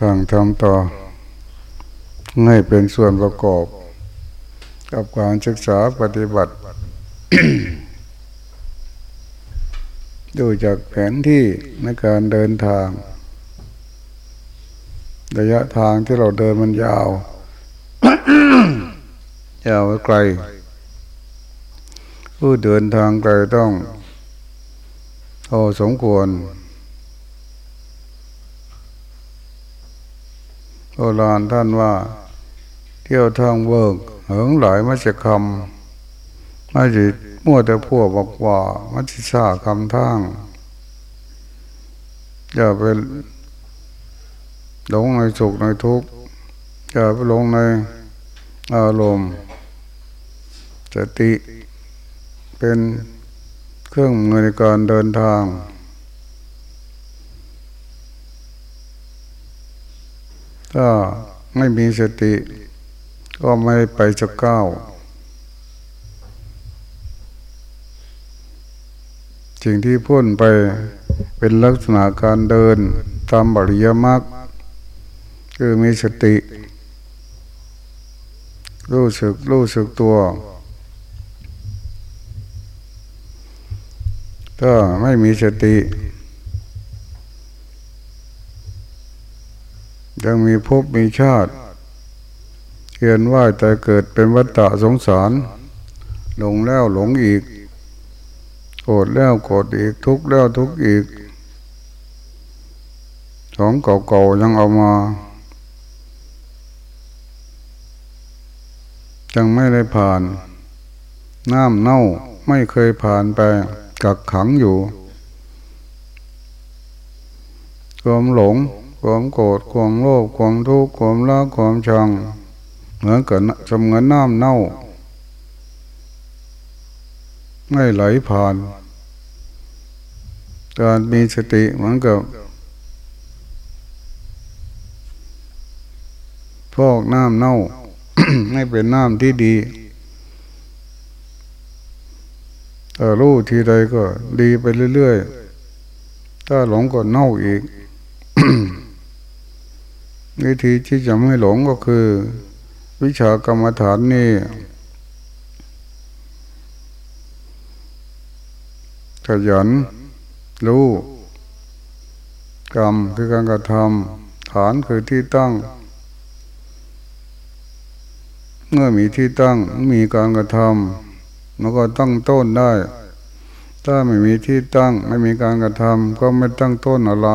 ฟังทำต่อ ให้เป็นส่วนประกอบ กับการศึกษาปฏิบัติ ดูจากแผนที่ในการเดินทาง ระยะทางที่เราเดินมันยาว ยาวไกล ผู้เดินทางไกลต้องพอสมควร โบราณท่านว่า เที่ยวทางเวิกเหิงหลายมัจคำไม่จิมั่วแต่พวกบอกว่ามัจฉาคำทางอย่าไปหลงในสุขในทุกข์อย่าไปหลงในอารมณ์สติเป็นเครื่องมือในการเดินทาง ถ้าไม่มีสติ ก็ไม่ไปจะก้าวสิ่งที่พ้นไปเป็นลักษณะการเดินตามบริยมรรคคือมีสติ รู้สึกรู้สึกตัวถ้าไม่มีสติ ยังมีภพมีชาติเขียนว่าแต่เกิดเป็นวัฏฏะสงสาร หลงแล้วหลงอีก โกรธแล้วโกรธอีกทุกข์แล้วทุกข์อีก ของเก่าๆยังเอามา ยังไม่ได้ผ่าน น้ำเน่าไม่เคยผ่านไปกักขังอยู่ความหลง ความโกรธความโลภความทุกข์ความรักความชังเหมือนกับสมเงินน้ำเน่าไม่ไหลผ่าน การมีสติเหมือนกับพอกน้ำเน่าให้เป็นน้ำที่ดีถ้ารู้ทีใดก็ดีไปเรื่อยๆ ถ้าหลงก็เน่าอีก วิธีที่จะไม่หลงก็คือ วิชากรรมฐานนี่ขยันรู้กรรมคือการกระทำฐานคือที่ตั้ง เมื่อมีที่ตั้งมีการกระทำมันก็ตั้งต้นได้ ถ้าไม่มีที่ตั้ง ไม่มีการกระทำก็ไม่ตั้งต้นอะไร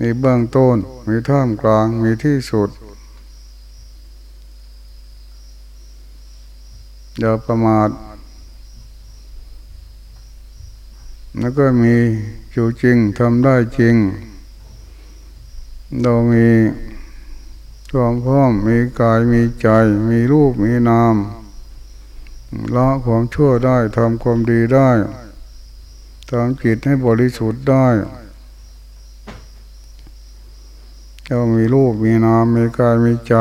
มีเบื้องต้น มีท่ามกลาง มีที่สุด อย่าประมาท แล้วก็มีอยู่จริงทำได้จริง เรามีความพร้อมมีกายมีใจ มีรูปมีนามละความชั่วได้ทำความดีได้ทำจิตให้บริสุทธิ์ได้ เรามีรูปมีนามมีกายมีใจ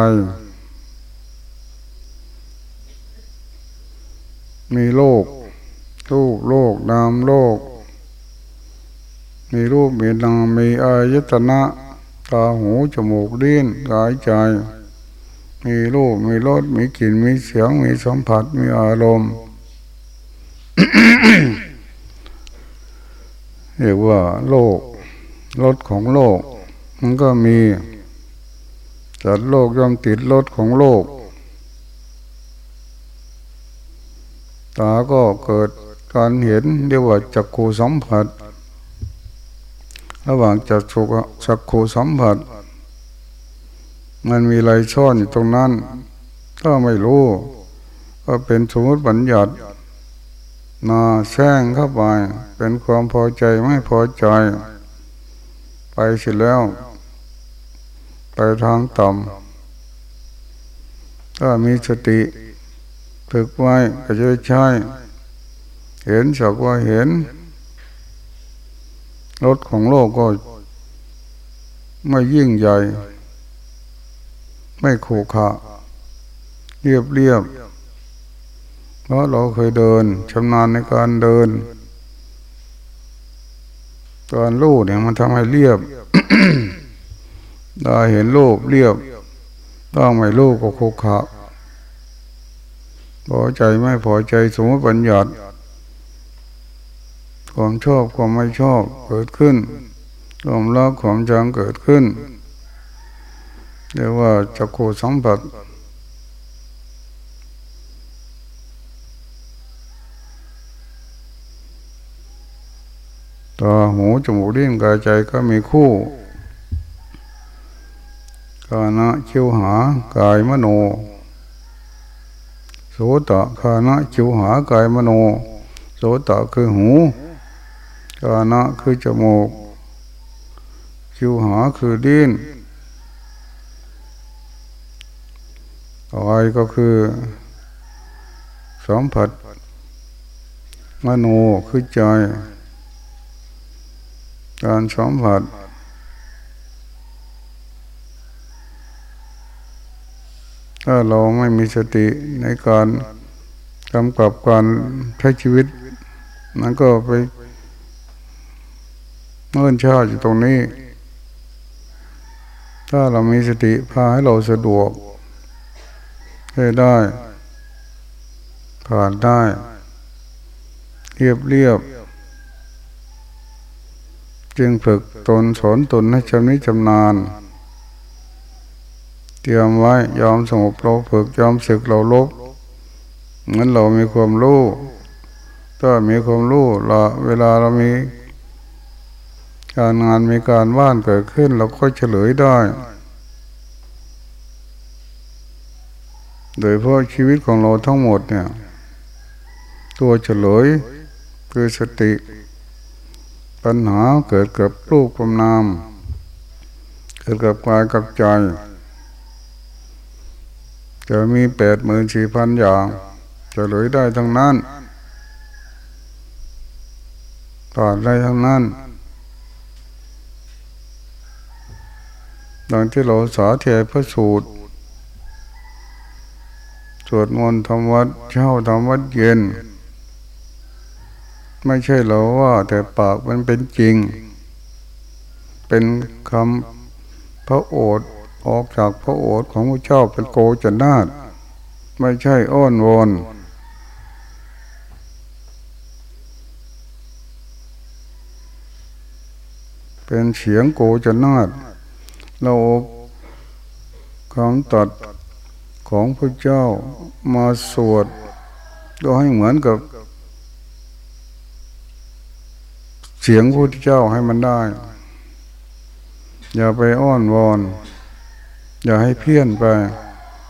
มีโลกรูปโลกนามโลก มีรูปมีนามมีอายตนะตาหูจมูกดิ้นกายใจ มีรูปมีรสมีกลิ่นมีเสียงมีสัมผัสมีอารมณ์เรียกว่าโลกรสของโลก มันก็มีจัดโลกย่อมติดรถของโลก ตาก็เกิดการเห็นเรียกว่าจักขูสัมผัส ระหว่างจักขูจักขูสัมผัส มันมีอะไรช่อนอยู่ตรงนั้น ถ้าไม่รู้ ก็เป็นสมมติบัญญัตินาแซงเข้าไปเป็นความพอใจไม่พอใจ ไปเสร็จแล้ว ไปทางต่ำถ้ามีสติฝึกไว้ก็จะใช้เห็นสักว่าเห็นรถของโลกก็ไม่ยิ่งใหญ่ ไม่ขูขะเรียบเรียบเพราะเราเคยเดินชำนาญในการเดิน การลู่เนี่ยมันทำให้เรียบตาเห็นรูปเรียบต้องไม่รูปก็คุกขะพอใจไม่พอใจสมมติปัญญัติความชอบความไม่ชอบเกิดขึ้นความรักความจังเกิดขึ้นเรียกว่าจักโคสัมผัสาหูจมูกลิ้นกายใจก็มีคู่กานะคิวหากายมโนโสตะคานะคิวหากายมโนโสตะคือหูกานะคือจมูก คิวหาคือดิ้นกายก็คือสัมผัสมโนคือใจ การสัมผัสถ้าเราไม่มีสติในการกำกับการใช้ชีวิต มันก็ไปเมื่อนชาอยู่ตรงนี้ ถ้าเรามีสติพาให้เราสะดวกให้ได้ ผ่านได้ เรียบเรียบ จึงฝึกตนสอนตนให้ชำนิชำนาญ เตรียมไว้ยอมสงบเราฝึกยอมศึกเราลบเหมือนเรามีความรู้ถ้ามีความรู้เราเวลาเรามี การงานมีการว่านเกิดขึ้น เราก็เฉลยได้ โดยเพราะชีวิตของเราทั้งหมดเนี่ย ตัวเฉลยคือสติ ปัญหาเกิดกับรูปกับนาม เกิดกับกายกับใจ จะมีแปดหมื่นสี่พันอย่าง จะหลือได้ทั้งนั้นผ่านได้ทั้งนั้นดังที่เราสาธยพระสูตร สวดมนต์ทำวัดเช้าทำวัดเย็น ไม่ใช่เราว่า แต่ปากมันเป็นจริง เป็นคำพระโอษฐ์ออกจากพระโอษฐ์ของพระเจ้าเป็นโกจนาตไม่ใช่อ้อนวอนเป็นเสียงโกจนาตเราคำตัดของพระเจ้ามาสวดก็ให้เหมือนกับ เสียงพระเจ้าให้มันได้ อย่าไปอ้อนวอน อย่าให้เพี้ยนไป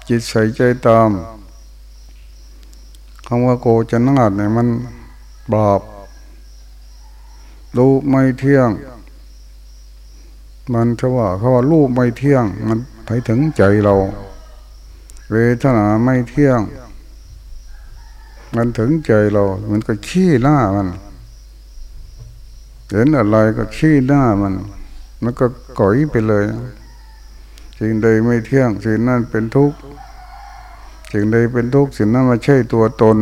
จิตใส่ใจตามคำว่าโกจะนาดเนี่ยมันบาปรู้ไม่เที่ยง มันถ้าว่าเขาว่ารูปไม่เที่ยง มันไปถึงใจเรา เวทนาไม่เที่ยง มันถึงใจเรา มันก็ขี้หน้ามัน เห็นอะไรก็ขี้หน้ามัน มันก็ก่อยไปเลยสิ่งใดไม่เที่ยงสิ่งนั้นเป็นทุกข์สิ่งใดเป็นทุกข์สิ่งนั้นไม่ใช่ตัวตน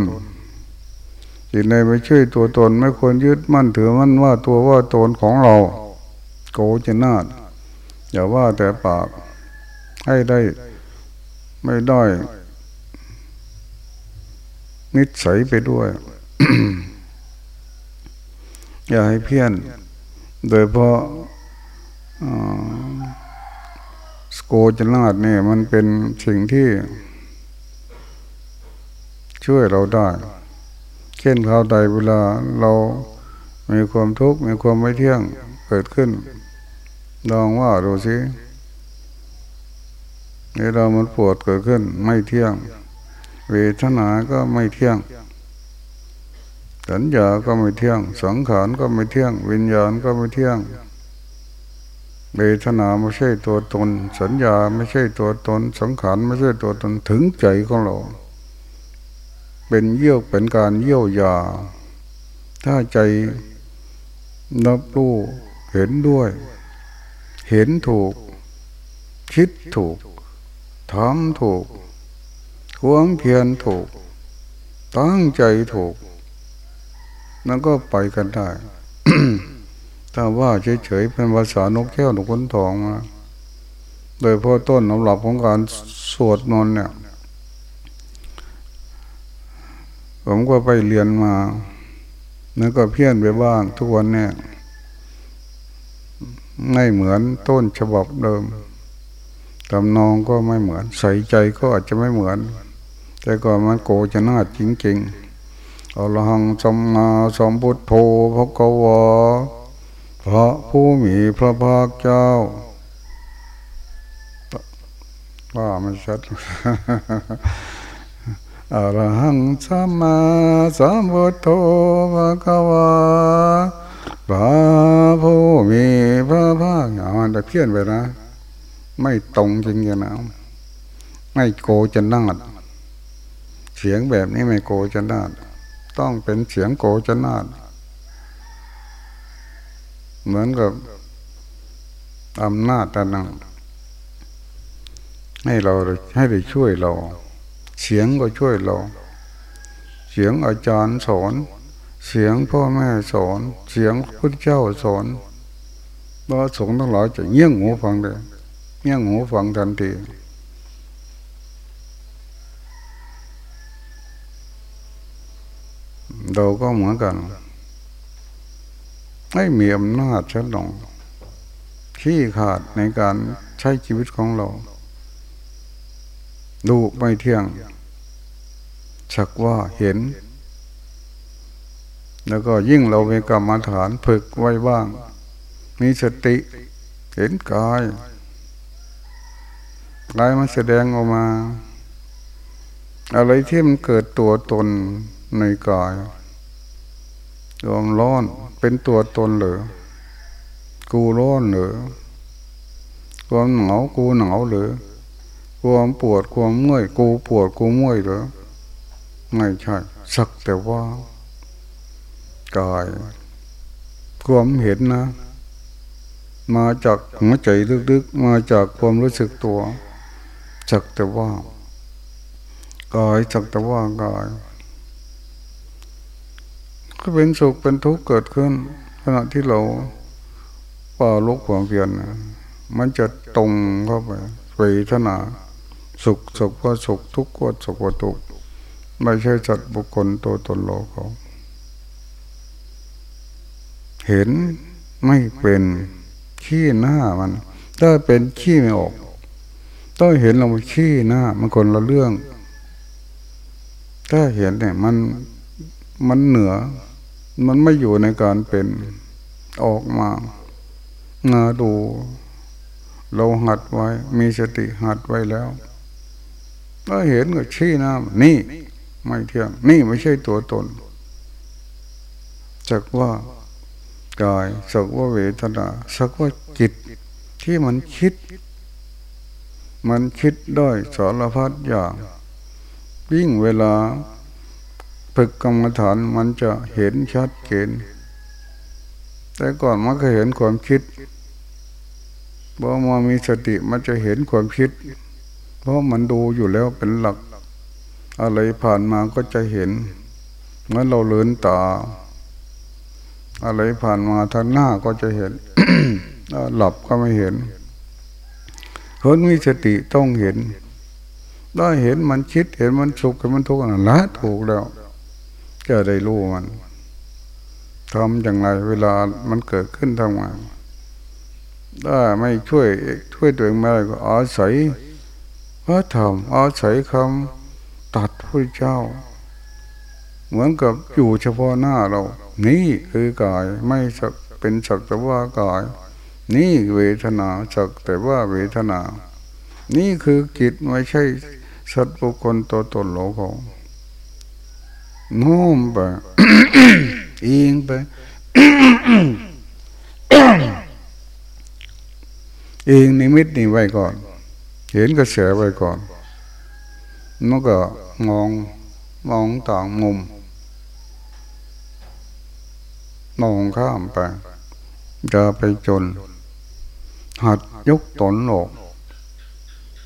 สิ่งใดไม่ใช่ตัวตน ไม่ควรยึดมั่นถือมั่นว่าตัวว่าตนของเรา โกจะนาดอย่าว่าแต่ปากให้ได้ไม่ได้นิสัยไปด้วย อย่าให้เพี้ยน โดยเพราะสโกจนาดเนี่ยมันเป็นสิ่งที่ ช่วยเราได้ เช่นคราวใดเวลาเรามีความทุกข์มีความไม่เที่ยงเกิดขึ้นลองว่าดูสิในเรามันปวดเกิดขึ้น ไม่เที่ยง เวทนาก็ไม่เที่ยง สัญญาก็ไม่เที่ยง สังขารก็ไม่เที่ยง วิญญาณก็ไม่เที่ยงเวทนาไม่ใช่ตัวตน สัญญาไม่ใช่ตัวตน สังขารไม่ใช่ตัวตนถึงใจของเรา เป็นเยี่ยวเป็นการเยี่ยวยา ถ้าใจนับรู้เห็นด้วย เห็นถูก คิดถูกทำถูก ความเพียรถูก ตั้งใจถูก นั่นก็ไปกันได้ถ้าว่าเฉยๆเป็นภาษานกแก้วนกขนทองมาโดยพอต้นสำหรับของการสวดมนต์เนี่ย ผมก็ไปเรียนมา แล้วก็เพี้ยนไปบ้างทุกวันเนี่ยไม่เหมือนต้นฉบับเดิมตำนองก็ไม่เหมือน ใส่ใจก็อาจจะไม่เหมือน แต่ก่อนมันโกจะนาดจริงๆ อรหังสัมมาสัมพุทโธพระกวาพระผู้มีพระภาคเจ้าว่ามันชัดอรหังสัมมาสัมพุทโธพระกวาพระผู้มีพระภาคเจ้ามันจะเพี้ยนไปนะ ไม่ตรงจริงๆนะไม่โกจะนาดเสียงแบบนี้ไม่โกจะนาด ต้องเป็นเสียงโกจนาดเหมือนกับอำนาจตะนังให้เราให้ได้ช่วยเรา เสียงก็ช่วยเรา เสียงอาจารย์สอน เสียงพ่อแม่สอน เสียงพระเจ้าสอนพระสงฆ์ทั้งหลายจะเงี่ยงหูฟังเลยเงี่ยงหูฟังทันที เราก็เหมือนกัน ไม่มีอำนาจฉันหลงขี้ขาดในการใช้ชีวิตของเรา ดูไม่เที่ยงชักว่าเห็น แล้วก็ยิ่งเรามีกรรมฐานฝึกไว้บ้าง มีสติเห็นกายกายมันแสดงออกมา อะไรที่มันเกิดตัวตนในกาย ความร้อนเป็นตัวตนหรือกูร้อนหรือความหนาวกูหนาวหรือความปวดความเมื่อยกูปวดกูเมื่อยหรือไม่ใช่สักแต่ว่ากายความเห็นนะ มาจากหัวใจลึกๆ มาจากความรู้สึกตัวสักแต่ว่ากายสักแต่ว่ากาย ก็เป็นสุขเป็นทุกข์เกิดขึ้น ขณะที่เราป่าลุกความเพียรมันจะตรงเข้าไปเวทนา สุขสุขว่าสุขทุกข์ว่าสุขว่าทุกข์ไม่ใช่จัดบุคคลตัวตนโลกเขาเห็นไม่เป็นขี้หน้ามัน ถ้าเป็นขี้ไม่ออกต้องเห็นเราขี้หน้า มันคนละเรื่อง ถ้าเห็นเนี่ยมันมันเหนือ มันไม่อยู่ในการเป็นออกมานาดู เราหัดไว้ มีสติหัดไว้แล้วก็เห็นก็ชี้น้ำนี่ ไม่เที่ยง นี่ไม่ใช่ตัวตนสักว่ากายสักว่าเวทนาสักว่าจิตที่มันคิด มันคิดด้อยสารพัดอย่างยิ่งเวลา ฝึกกรรมฐานมันจะเห็นชัดเจนแต่ก่อนมันก็เห็นความคิดพอมามีสติมันจะเห็นความคิด เพราะมันดูอยู่แล้วเป็นหลัก อะไรผ่านมาก็จะเห็นเมื่อเราเลือนตา อะไรผ่านมาทางหน้าก็จะเห็นหลับก็ไม่เห็นคนมีสติต้องเห็น ได้เห็นมันคิดเห็นมันสุขเห็นมันทุกข์นั่นละถูกแล้ว จะได้รู้มันทำอย่างไรเวลามันเกิดขึ้นทำไงถ้าไม่ช่วยช่วยตัวเองไม่ได้ก็อาศัยพระธรรมอาศัยคำตัดพระเจ้า เหมือนกับอยู่เฉพาะหน้าเรา นี่คือกายไม่เป็นสักแต่ว่ากาย นี่เวทนาสักแต่ว่าเวทนา นี่คือจิตไม่ใช่สัตว์บุคคลตัวตนโลกของ น้มไปเองไปเองนิมิตนี่ไว้ก่อน เห็นกระแสไว้ก่อนมันก็มองมองต่างมุม มองข้ามไปจะไปจน หัดยกตนออก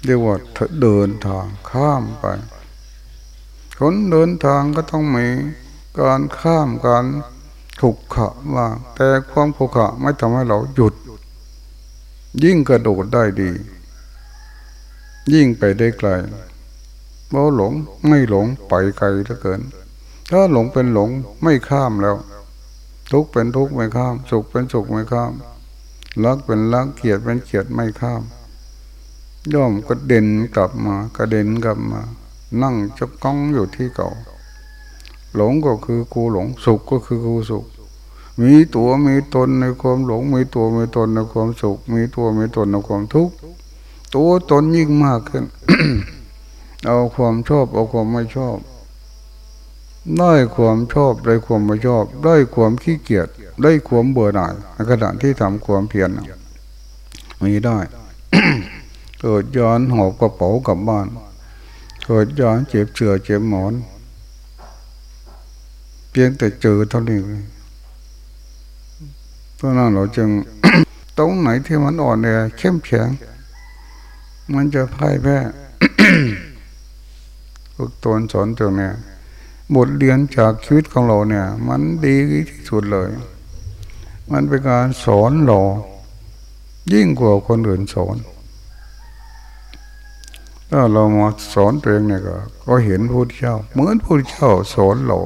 เรียกว่าเดินทางข้ามไป คนเดินทางก็ต้องมีการข้ามการขุกขะว่าแต่ความขุกขะไม่ทำให้เราหยุด ยิ่งกระโดดได้ดี ยิ่งไปได้ไกลเพราะหลงไม่หลงไปไกลเหลือเกิน ถ้าหลงเป็นหลงไม่ข้ามแล้ว ทุกเป็นทุกไม่ข้าม สุขเป็นสุขไม่ข้ามรักเป็นรักเกียดเป็นเกียดไม่ข้าม ย่อมกระเด็นกลับมากระเด็นกลับมา นั่งจะก้องอยู่ที่เก่า หลงก็คือกูหลงสุขก็คือกูสุข มีตัวมีตนในความหลง มีตัวมีตนในความสุข มีตัวมีตนในความทุกข์ตัวตนยิ่งมากขึ้น เอาความชอบเอาความไม่ชอบได้ความชอบได้ความไม่ชอบ ได้ความขี้เกียจได้ความเบื่อหน่ายในขณะที่ทำความเพียรมีได้เกิดย้อนหอบกระเป๋ากลับบ้าน เกิดย้อนเจ็บเชือเจ็บหมอน เพียงแต่เจอเท่านี้เพราะนั้นเราจึงตรงไหนที่มันอ่อนแอเข้มแข็งมันจะพ่ายแพ้ฝึกตนสอนตัวเนี่ยบทเรียนจากชีวิตของเราเนี่ย มันดีที่สุดเลย มันเป็นการสอนเรายิ่งกว่าคนอื่นสอน ถ้าเรามาสอนตัวเองเนี่ยก็ ก็เห็นพระเจ้า เหมือนพระเจ้าสอนเรา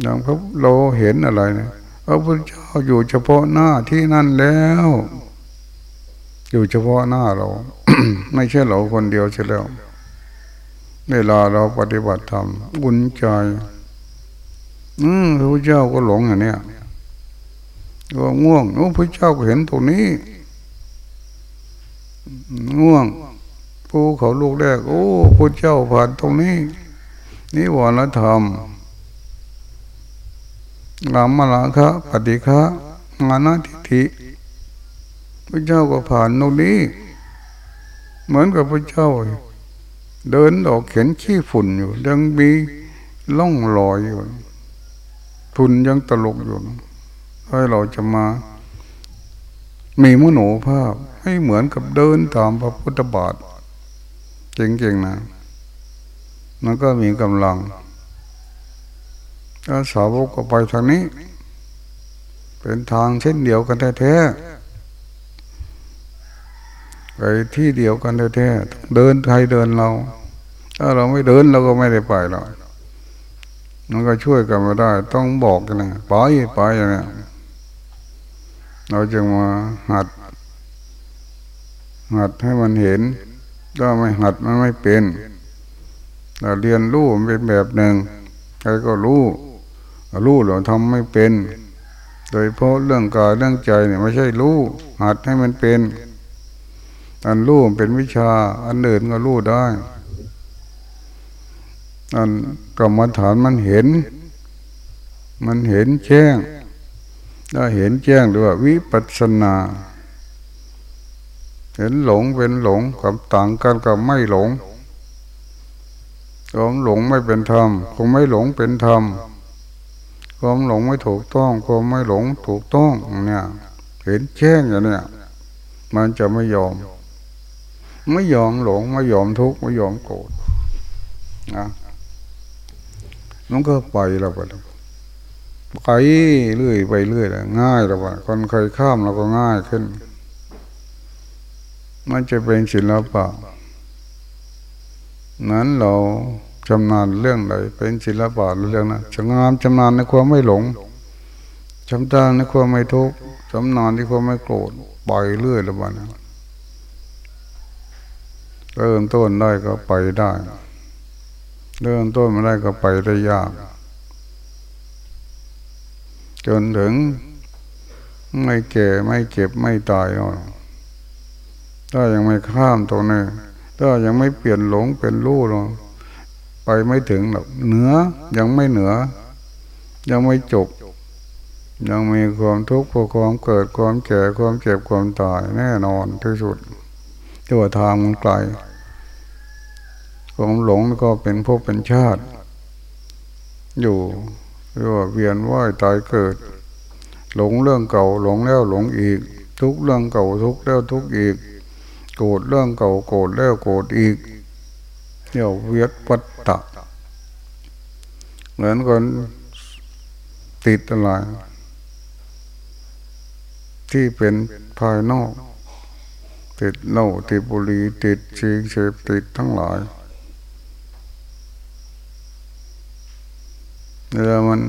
อย่างพระเราเห็นอะไรเนี่ยพระพุทธเจ้าอยู่เฉพาะหน้าที่นั่นแล้ว อยู่เฉพาะหน้าเรา ไม่ใช่เราคนเดียวใช่แล้วเวลาเราปฏิบัติธรรมอุ่นใจ อืมพระเจ้าก็หลงอย่างเนี้ยก็ง่วงโอ้พระเจ้าก็เห็นตรงนี้ ง่วง ผู้เขาลูกแรก โอ้พระเจ้าผ่านตรงนี้นี่วรธรรมงามมาลาคะปฏิฆะงานาทิฐิพระเจ้าก็ผ่านตรงนี้ เหมือนกับพระเจ้า เดินออกเข็นขี้ฝุ่นอยู่ยังมีล่องลอยอยู่ฝุ่นยังตลกอยู่ให้เราจะมา มีมโนภาพให้เหมือนกับเดินตามพระพุทธบาท เก่งๆนะ มันก็มีกำลังถ้าสาวกก็ไปทางนี้ เป็นทางเช่นเดียวกันแท้ๆไปที่เดียวกันแท้ๆเดินใครเดินเรา ถ้าเราไม่เดินเราก็ไม่ได้ไปหรอกมันก็ช่วยกันไม่ได้ ต้องบอกกันนะไปไปอย่างนี้เราจึงมาหัดหัดให้มันเห็น ถ้าไม่หัดมันไม่เป็นเราเรียนรู้มันเป็นแบบหนึ่งใครก็รู้รู้เราทำไม่เป็น โดยเพราะเรื่องกายเรื่องใจเนี่ยไม่ใช่รู้ หัดให้มันเป็น อันรู้เป็นวิชา อันอื่นก็รู้ได้อันกรรมฐานมันเห็น มันเห็นแจ้ง ถ้าเห็นแจ้งหรือว่าวิปัสสนา เห็นหลงเป็นหลงกับต่างกันกับไม่หลงความหลงไม่เป็นธรรมคงไม่หลงเป็นธรรมความหลงไม่ถูกต้องความไม่หลงถูกต้องเนี่ยเห็นแจ้งอย่างเนี้ยมันจะไม่ยอม ไม่ยอมหลงไม่ยอมทุกข์ไม่ยอมโกรธนะมันก็ไปแล้วไปไปเรื่อยไปเรื่อยแล้วง่ายแล้วไปคนเคยข้ามเราก็ง่ายขึ้น มันจะเป็นศิลปะ นั้นเราชำนาญเรื่องใดเป็นศิลปะเรื่องนั้นชำนาญชำนาญในความไม่หลงชำนาญในความไม่ทุกข์ชำนาญในความไม่โกรธปล่อยเรื่อยล้วบ้านะเริ่มต้นได้ก็ไปได้ เริ่มต้นไม่ได้ก็ไปได้ยาก จนถึงไม่แก่ไม่เจ็บไม่ตายหรอก ถ้ายังไม่ข้ามตรงนี้ถ้ายังไม่เปลี่ยนหลงเป็นรู้หรอกไปไม่ถึงหรอกเหนือยังไม่เหนือ ยังไม่จบ ยังมีความทุกข์ความเกิดความแก่ความเจ็บความตายแน่นอนที่สุดตัวทางมันไกลความหลงก็เป็นภพเป็นชาติ อยู่เรียกว่าเวียนว่ายตายเกิด หลงเรื่องเก่าหลงแล้วหลงอีก ทุกเรื่องเก่าทุกแล้วทุกอีก โกรธเรื่องเก่าโกรธแล้วโกรธอีกเรียเวียดวัตตะเหมือนคนติดอะไรที่เป็นภายนอก ติดเหล้าติดบุหรี่ติดสิ่งเสพติดทั้งหลายเวลามัน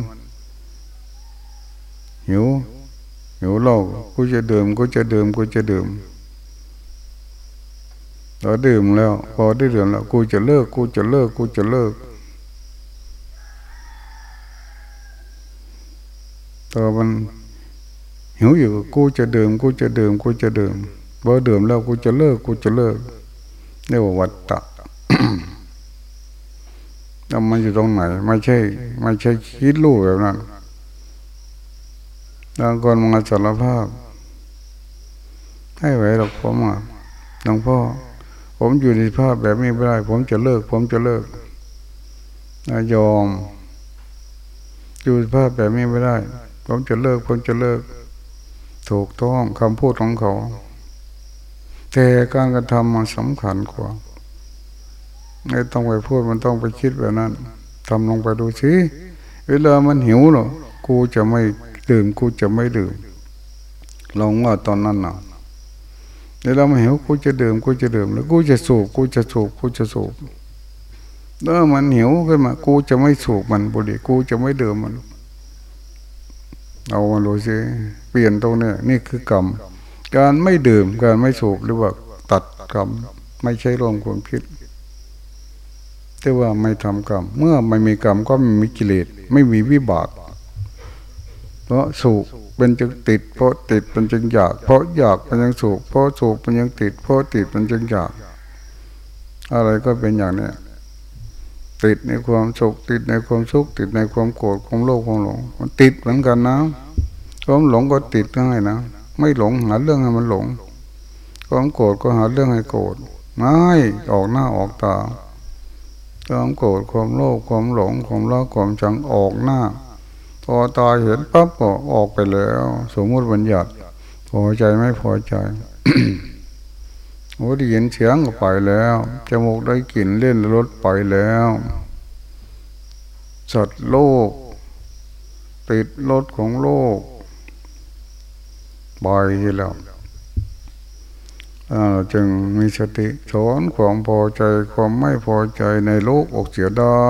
หิวหิวเหล้ากูจะดื่มกูจะดื่มกูจะดื่ม เราดื่มแล้ว พอได้ดื่มแล้วกูจะเลิก กูจะเลิก กูจะเลิกตอมันหิวอยู่กูจะดื่ม กูจะดื่ม กูจะดื่มพอดื่มแล้วกูจะเลิก กูจะเลิกเรียกว่าวัตตะแล้วมันอยู่ตรงไหน ไม่ใช่ ไม่ใช่คิดรู้แบบนั้นบางคนมาสารภาพ ให้ไหวหรอกผมอะหลวงพ่อ ผมอยู่ในภาพแบบนี้ไม่ได้ ผมจะเลิก ผมจะเลิกยอม อยู่ในภาพแบบนี้ไม่ได้ ผมจะเลิก ผมจะเลิก ถูกต้องคำพูดของเขา แต่การกระทำมันสำคัญกว่าไม่ต้องไปพูดมันต้องไปคิดแบบนั้นทำลงไปดูสิเวลามันหิวหรอกูจะไม่ดื่มกูจะไม่ดื่มลองว่าตอนนั้นนะ เดี๋ยวเรามาหิวกูจะดื่มกูจะดื่มแล้วกูจะสูบกูจะสูบกูจะสูบถ้ามันหิวขึ้นมา กูจะไม่สูบมันบุหรี่กูจะไม่ดื่มมัน เอามาดูสิเปลี่ยนตรงนี้นี่คือกรรม การไม่ดื่มการไม่สูบหรือว่าตัดกรรม ไม่ใช่รวมความคิดแต่ว่าไม่ทำกรรม เมื่อไม่มีกรรมก็ไม่มีกิเลสไม่มีวิบาก เพราะสูบเป็นจึงติด เพราะติดเป็นจึงอยาก เพราะอยากเป็นยังสูบเพราะสูบเป็นยังติด เพราะติดเป็นจึงอยาก อะไรก็เป็นอย่างนี้ติดในความสุขติดในความสุขติดในความโกรธความโลภความหลง มันติดเหมือนกันนะความหลงก็ติดง่ายนะไม่หลงหาเรื่องให้มันหลง ความโกรธก็หาเรื่องให้โกรธไม่ออกหน้าออกตาความโกรธความโลภความหลงความรักความชังออกหน้า พอตาเห็นปั๊บก็ออกไปแล้ว สมมติบัญญัติพอใจไม่พอใจหูได้ยินเสียงก็ไปแล้วจมูกได้กลิ่นเล่นรถไปแล้วสัตว์โลก ติดรถของโลกไปแล้วจึงมีสติสอนความพอใจความไม่พอใจในโลกออกเสียได้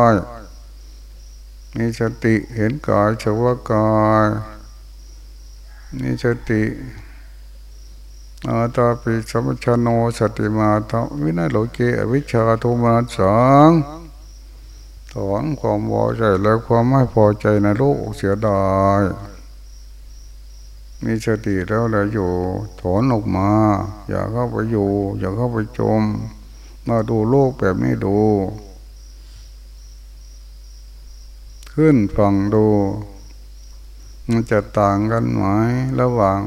มีสติเห็นกายเฉวกายมีสติอาตาปิสัมชโนสติมาทวินัยโลเกอวิชาโทมาสังถอนความพอใจและความไม่พอใจในโลกเสียดายมีสติแล้วแล้วอยู่ถอนออกมา อย่าเข้าไปอยู่ อย่าเข้าไปจม มาดูโลกแบบนี้ดู ขึ้นฟังดู มันจะต่างกันไหมระหว่าง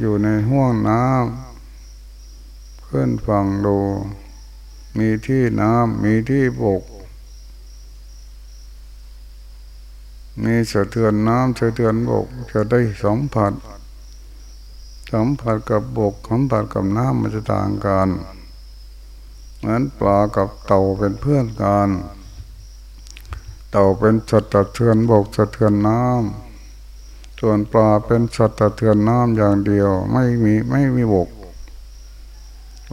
อยู่ในห้วงน้ำขึ้นฟังดู มีที่น้ำมีที่บก มีสะเทือนน้ำสะเทือนบก จะได้สัมผัสสัมผัสกับบกสัมผัสกับน้ำมันจะต่างกันเหมือนปลากับเต่าเป็นเพื่อนกัน เต่าเป็นสัตว์สะเทือนบกสะเทือนน้ำส่วนปลาเป็นสัตว์สะเทือนน้ำอย่างเดียว ไม่มีไม่มีบก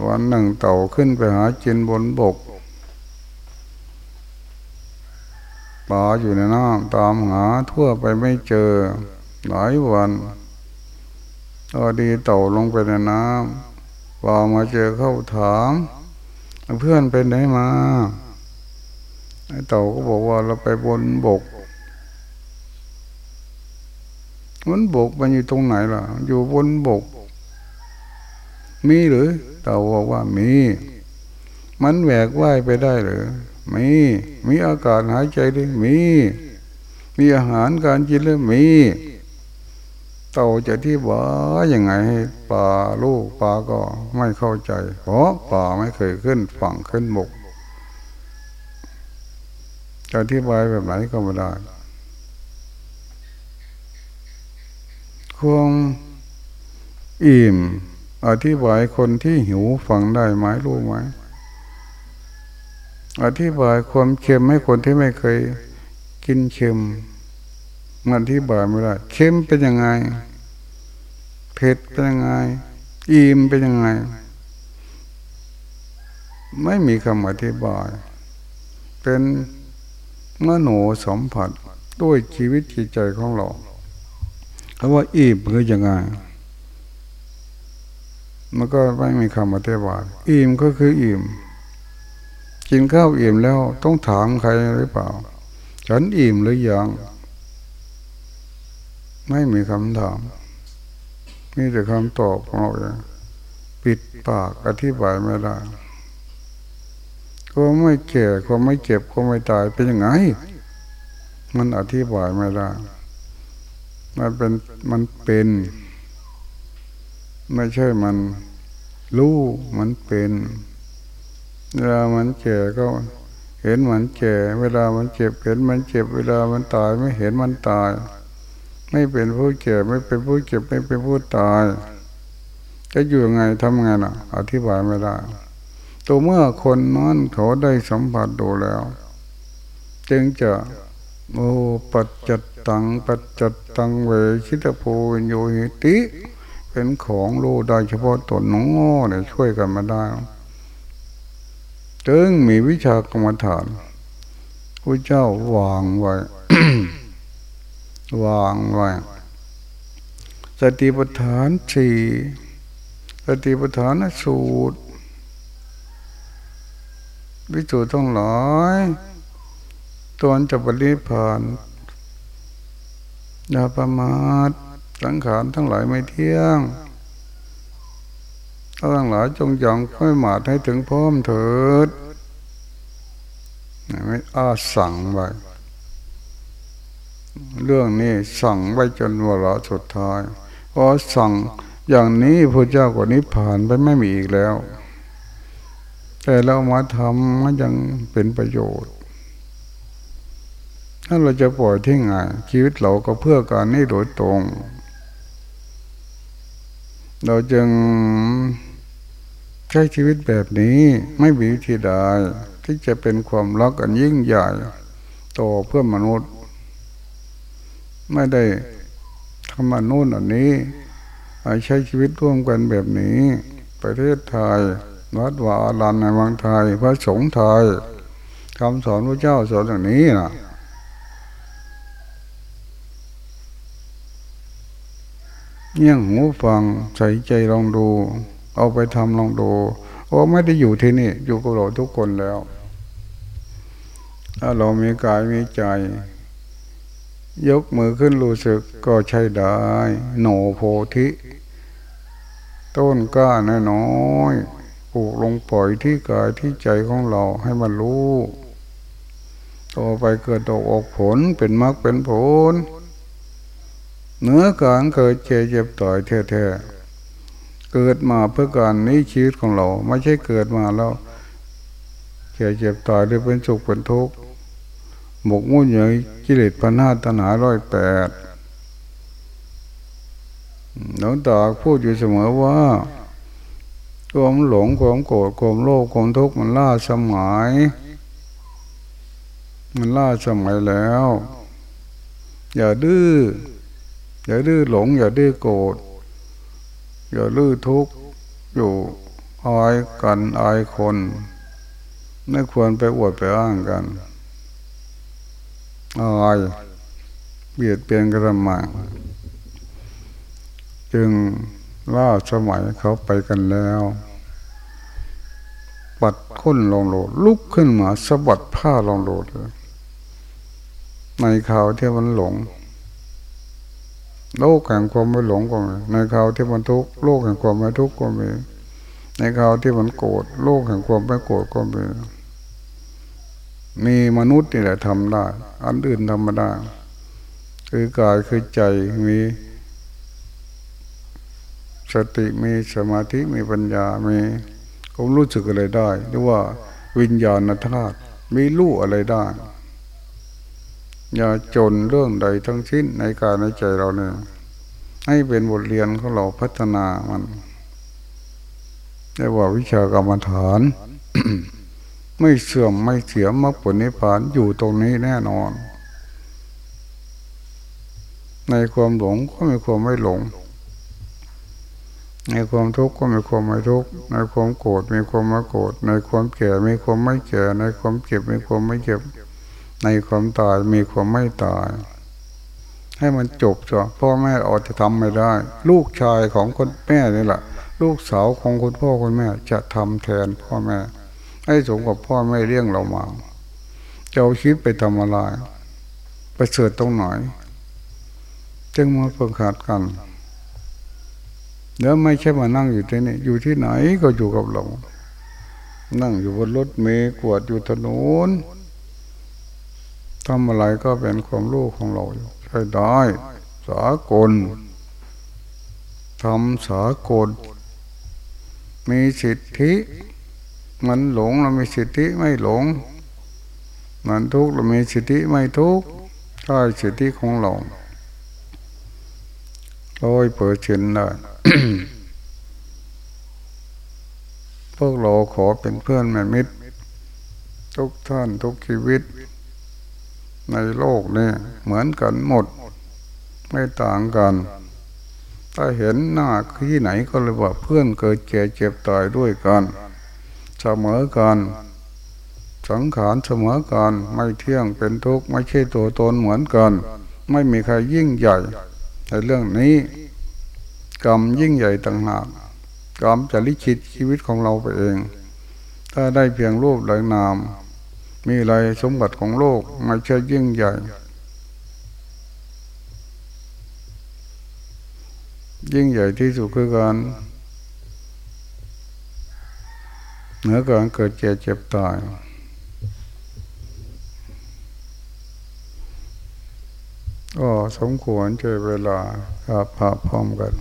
วันหนึ่งเต่าขึ้นไปหาจินบนบกปลาอยู่ในน้ำตามหาทั่วไปไม่เจอ หลายวันพอดีเต่าลงไปในน้ำปลามาเจอเข้าถาม เพื่อนไปไหนมา เต่าก็บอกว่าเราไปบนบกบนบกมันอยู่ตรงไหนล่ะ อยู่บนบก มีหรือ เต่าบอกว่ามี มันแหวกว่ายไปได้หรือมี มีอากาศหายใจด้วยมี มีอาหารการกินด้วยมี เต่าจะที่ว่ายังไงปลาลูกปลาก็ไม่เข้าใจ เพราะปลาไม่เคยขึ้นฝั่งขึ้นบก จะอธิบายแบบไหนก็ไม่ได้ความอิ่มอธิบายคนที่หิวฟังได้ไหมรู้ไหมอธิบายความเค็มให้คนที่ไม่เคยกินเค็มมันอธิบายไม่ได้เค็มเป็นยังไงเผ็ดเป็นยังไง อิ่มเป็นยังไง ไม่มีคำอธิบาย เป็น มโนสัมผัสด้วยชีวิตจิตใจของเราคำว่าอิ่มคือยังไงมันก็ไม่มีคำอธิบายอิ่มก็คืออิ่ม กินข้าวอิ่มแล้วต้องถามใครหรือเปล่า ฉันอิ่มหรือยัง ไม่มีคำถามมีแต่คำตอบของเราปิดปากอธิบายไม่ได้ ก็ไม่แก่ก็ไม่เจ็บก็ไม่ตายเป็นยังไง มันอธิบายไม่ได้ มันเป็นมันเป็น ไม่ใช่มันรู้มันเป็นเวลามันแก่ก็เห็นมันแก่ เวลามันเจ็บเห็นมันเจ็บ เวลามันตายไม่เห็นมันตาย ไม่เป็นผู้แก่ไม่เป็นผู้เจ็บไม่เป็นผู้ตาย จะอยู่ยังไงทำไงน่ะ อธิบายไม่ได้ ตัวเมื่อคนนั้นเขาได้สัมผัสดูแล้ว จึงจะโอปัจจตังปัจจตังเวชิตโพโยหิติ เป็นของรู้ได้เฉพาะตนน้องง้อเนี่ยช่วยกันมาได้จึงมีวิชากรรมฐานพระเจ้าวางไว้ วางไว้ สติปัฏฐานสี่สติปัฏฐานสูตร วิจูต้องหลายตอนจะปริพานอย่าประมาทสังขารทั้งหลายไม่เที่ยงทั้งหลายจงยังค่อยหมาดให้ถึงพร้อมเถิดไม่อาสั่งไว้เรื่องนี้สั่งไว้จนวาระสุดท้ายพอสั่งอย่างนี้พระเจ้ากว่านี้ผ่านไปไม่มีอีกแล้ว แต่เรามาทำมันยังเป็นประโยชน์ ถ้าเราจะปล่อยทิ้งไงชีวิตเราก็เพื่อการนี้โดยตรง เราจึงใช้ชีวิตแบบนี้ไม่มีวิธีใดที่จะเป็นความรักอันยิ่งใหญ่ต่อเพื่อมนุษย์ ไม่ได้ทำมานู่นอันนี้ใช้ชีวิตร่วมกันแบบนี้ ประเทศไทย วัดวาลานในวังไทย พระสงฆ์ไทยคำสอนพระเจ้าสอนอย่างนี้นะเงี่ยงหูฟังใส่ใจลองดู เอาไปทำลองดูเพราะไม่ได้อยู่ที่นี่ อยู่กับเราทุกคนแล้ว ถ้าเรามีกายมีใจ ยกมือขึ้นรู้สึกก็ใช้ได้โนโพธิ ต้นก้าน้อย ปลูกลงปล่อยที่กายที่ใจของเราให้มันรู้ต่อไปเกิดดอกออกผลเป็นมรรคเป็นผลเนื้อการเกิดเจ็บเจ็บต่อยแท้ๆเกิดมาเพื่อการนี้ชีวิตของเรา ไม่ใช่เกิดมาแล้วเจ็บเจ็บต่อยหรือเป็นสุขเป็นทุกข์หมกมุ่นอย่างกิเลสพันห้าตนาร้อยแปดหลวงตาพูดอยู่เสมอว่า ความหลงความโกรธความโลภความทุกข์มันล่าสมัย มันล่าสมัยแล้ว อย่าดื้ออย่าดื้อหลง อย่าดื้อโกรธอย่าดื้อทุกข์อยู่อายกันอายคน ไม่ควรไปอวดไปอ้างกันอายเบียดเบียนกระมังจึง ล่าสมัยเขาไปกันแล้ว ปัดค้นลงโหลดลุกขึ้นมาสะบัดผ้าลงโหลดในข่าวที่มันหลง โลกแห่งความไม่หลงก็มีในข่าวที่มันทุกข์โลกแห่งความไม่ทุกข์ก็มีในข่าวที่มันโกรธโลกแห่งความไม่โกรธก็มีมีมนุษย์นี่แหละทำได้ อันอื่นทำไม่ได้ คือกายคือใจมี สติมีสมาธิมีปัญญา มีความรู้สึกอะไรได้ หรือว่าวิญญาณธาตุมีรู้อะไรได้ อย่าจนเรื่องใดทั้งสิ้นในกายในใจเราเนี่ยให้เป็นบทเรียนของเราพัฒนามันเรียกว่าวิชากรรมฐาน ไม่เสื่อมไม่เสียมรรคผลนิพพานอยู่ตรงนี้แน่นอน ในความหลงก็มีความไม่หลง ในความทุกข์ก็มีความไม่ทุกข์ในความโกรธมีความไม่โกรธในความแก่มีความไม่แก่ในความเจ็บมีความไม่เจ็บ ในความตายมีความไม่ตาย ให้มันจบจ้ะพ่อแม่อาจจะทำไม่ได้ ลูกชายของคนแม่นี่แหละลูกสาวของคุณพ่อคุณแม่จะทำแทนพ่อแม่ ให้สมกับพ่อแม่เลี้ยงเรามาจะเอาชีวิตไปทำอะไรไปเสิดตรงไหนจึงมาฝึกหัดกัน แล้วไม่ใช่มานั่งอยู่ที่นี่อยู่ที่ไหนก็อยู่กับเรา นั่งอยู่บนรถเมล์กวดอยู่ถนนทำอะไรก็เป็นความรู้ของเราอยู่ใช่ได้ สากลทำสากล มีสิทธิ มันหลงเรามีสิทธิไม่หลง มันทุกข์เรามีสิทธิไม่ทุกข์ใช่สิทธิของเรา ร้อยเปอร์เซ็นต์ได้พวกเราขอเป็นเพื่อนแม่มิตร ทุกท่านทุกชีวิต ในโลกนี้เหมือนกันหมด ไม่ต่างกัน ถ้าเห็นหน้าที่ไหนก็เลยว่าเพื่อนเกิดแก่เจ็บตายด้วยกัน เสมอกันสังขารเสมอกันไม่เที่ยงเป็นทุกข์ไม่ใช่ตัวตนเหมือนกัน ไม่มีใครยิ่งใหญ่ ในเรื่องนี้ กรรมยิ่งใหญ่ต่างหากกรรมจะลิขิตชีวิตของเราไปเอง ถ้าได้เพียงรูปหลายนาม มีอะไรสมบัติของโลกไม่ใช่ยิ่งใหญ่ ยิ่งใหญ่ที่สุดคือการเหนือการเกิดเจ็บเจ็บตาย ก็สมควรเจอเวลาครับพาพร้อมกัน